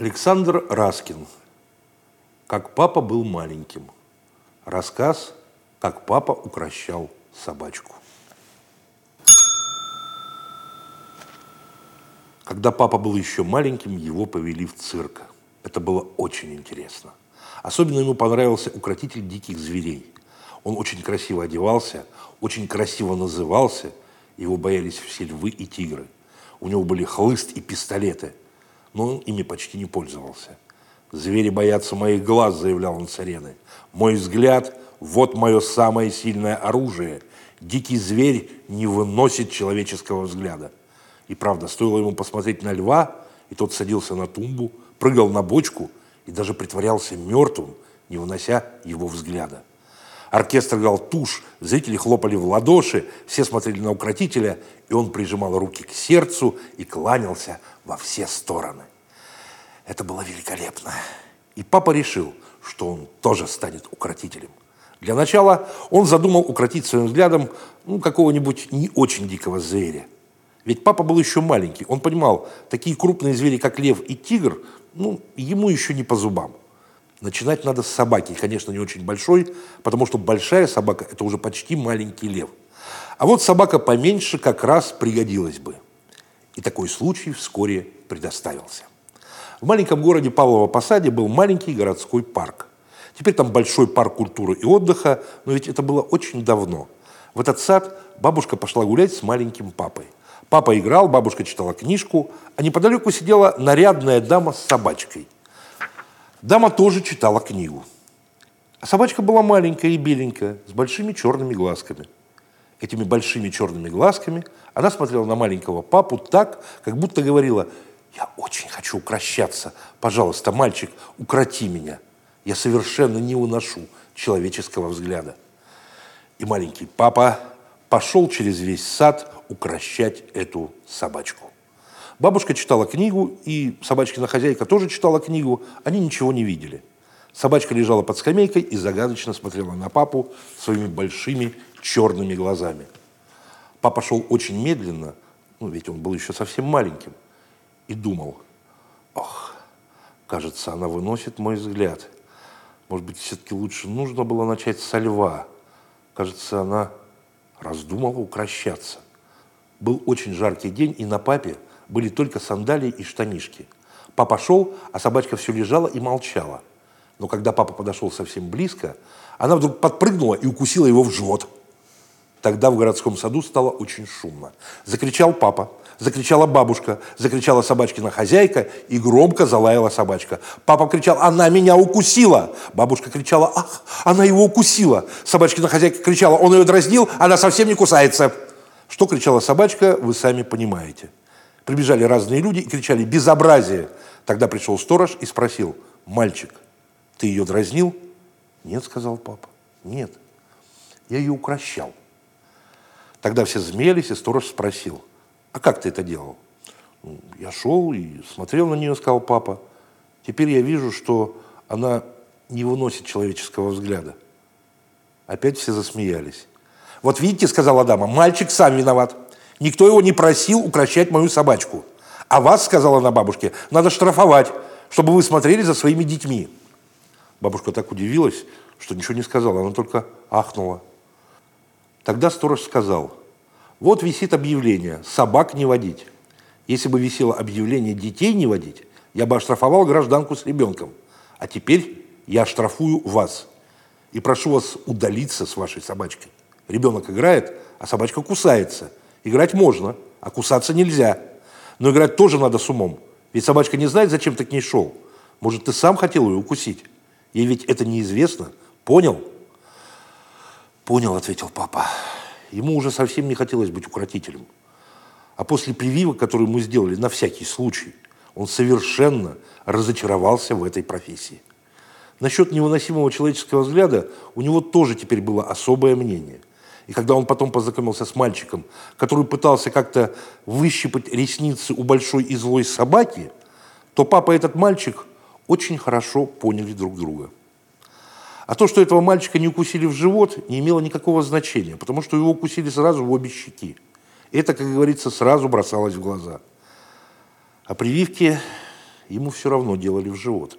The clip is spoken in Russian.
Александр Раскин. Как папа был маленьким. Рассказ «Как папа укращал собачку». Когда папа был еще маленьким, его повели в цирк. Это было очень интересно. Особенно ему понравился укротитель диких зверей. Он очень красиво одевался, очень красиво назывался. Его боялись все львы и тигры. У него были хлыст и пистолеты, но он ими почти не пользовался. «Звери боятся моих глаз», — заявлял он с. «Мой взгляд — вот мое самое сильное оружие. Дикий зверь не выносит человеческого взгляда». И правда, стоило ему посмотреть на льва, и тот садился на тумбу, прыгал на бочку и даже притворялся мертвым, не вынося его взгляда. Оркестр играл тушь, зрители хлопали в ладоши, все смотрели на укротителя, и он прижимал руки к сердцу и кланялся во все стороны. Это было великолепно. И папа решил, что он тоже станет укротителем. Для начала он задумал укротить своим взглядом ну, какого-нибудь не очень дикого зверя – ведь папа был еще маленький. Он понимал, такие крупные звери, как лев и тигр, ну, ему еще не по зубам. Начинать надо с собаки, конечно, не очень большой, потому что большая собака – это уже почти маленький лев. А вот собака поменьше как раз пригодилась бы. И такой случай вскоре предоставился. В маленьком городе Павлово-Посаде был маленький городской парк. Теперь там большой парк культуры и отдыха, но ведь это было очень давно. В этот сад бабушка пошла гулять с маленьким папой. Папа играл, бабушка читала книжку, а неподалеку сидела нарядная дама с собачкой. Дама тоже читала книгу. А собачка была маленькая и беленькая, с большими черными глазками. Этими большими черными глазками она смотрела на маленького папу так, как будто говорила, «Я очень хочу укращаться. Пожалуйста, мальчик, укроти меня. Я совершенно не уношу человеческого взгляда». И маленький папа пошел через весь сад, укращать эту собачку. Бабушка читала книгу, и собачкина хозяйка тоже читала книгу. Они ничего не видели. Собачка лежала под скамейкой и загадочно смотрела на папу своими большими черными глазами. Папа шел очень медленно, ну ведь он был еще совсем маленьким, и думал, ох, кажется, она выносит мой взгляд. Может быть, все-таки лучше нужно было начать со льва. Кажется, она раздумала укращаться. Был очень жаркий день, и на папе были только сандалии и штанишки. Папа шел, а собачка все лежала и молчала. Но когда папа подошел совсем близко, она вдруг подпрыгнула и укусила его в живот. Тогда в городском саду стало очень шумно. Закричал папа, закричала бабушка, закричала собачкина хозяйка и громко залаяла собачка. Папа кричал, она меня укусила. Бабушка кричала, ах, она его укусила. Собачкина хозяйка кричала, он ее дразнил, она совсем не кусается. Что кричала собачка, вы сами понимаете. Прибежали разные люди и кричали «Безобразие!». Тогда пришел сторож и спросил «Мальчик, ты ее дразнил?» «Нет», — сказал папа, «нет, я ее укращал». Тогда все змеялись, и сторож спросил «А как ты это делал?» «Ну, «Я шел и смотрел на нее», — сказал папа. «Теперь я вижу, что она не выносит человеческого взгляда». Опять все засмеялись. Вот видите, сказала дама, мальчик сам виноват. Никто его не просил укращать мою собачку. А вас, сказала она бабушке, надо штрафовать, чтобы вы смотрели за своими детьми. Бабушка так удивилась, что ничего не сказала, она только ахнула. Тогда сторож сказал, вот висит объявление, собак не водить. Если бы висело объявление детей не водить, я бы оштрафовал гражданку с ребенком. А теперь я оштрафую вас и прошу вас удалиться с вашей собачкой. Ребенок играет, а собачка кусается. Играть можно, а кусаться нельзя. Но играть тоже надо с умом. Ведь собачка не знает, зачем ты к ней шел. Может, ты сам хотел ее укусить? Ей ведь это неизвестно. Понял? Понял, ответил папа. Ему уже совсем не хотелось быть укротителем. А после прививок, которые мы сделали на всякий случай, он совершенно разочаровался в этой профессии. Насчет невыносимого человеческого взгляда у него тоже теперь было особое мнение. И когда он потом познакомился с мальчиком, который пытался как-то выщипать ресницы у большой и злой собаки, то папа и этот мальчик очень хорошо поняли друг друга. А то, что этого мальчика не укусили в живот, не имело никакого значения, потому что его укусили сразу в обе щеки. Это, как говорится, сразу бросалось в глаза. А прививки ему все равно делали в живот.